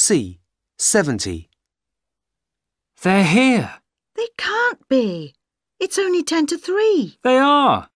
C. 70. They're here. They can't be. It's only ten to three. They are.